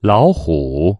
老虎。